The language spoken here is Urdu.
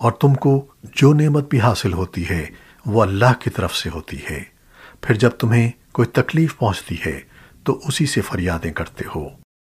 اور تم کو جو نعمت بھی حاصل ہوتی ہے، وہ اللہ کی طرف سے ہوتی ہے۔ پھر جب تمہیں کوئی تکلیف پہنچتی ہے، تو اسی سے فریادیں کرتے ہو۔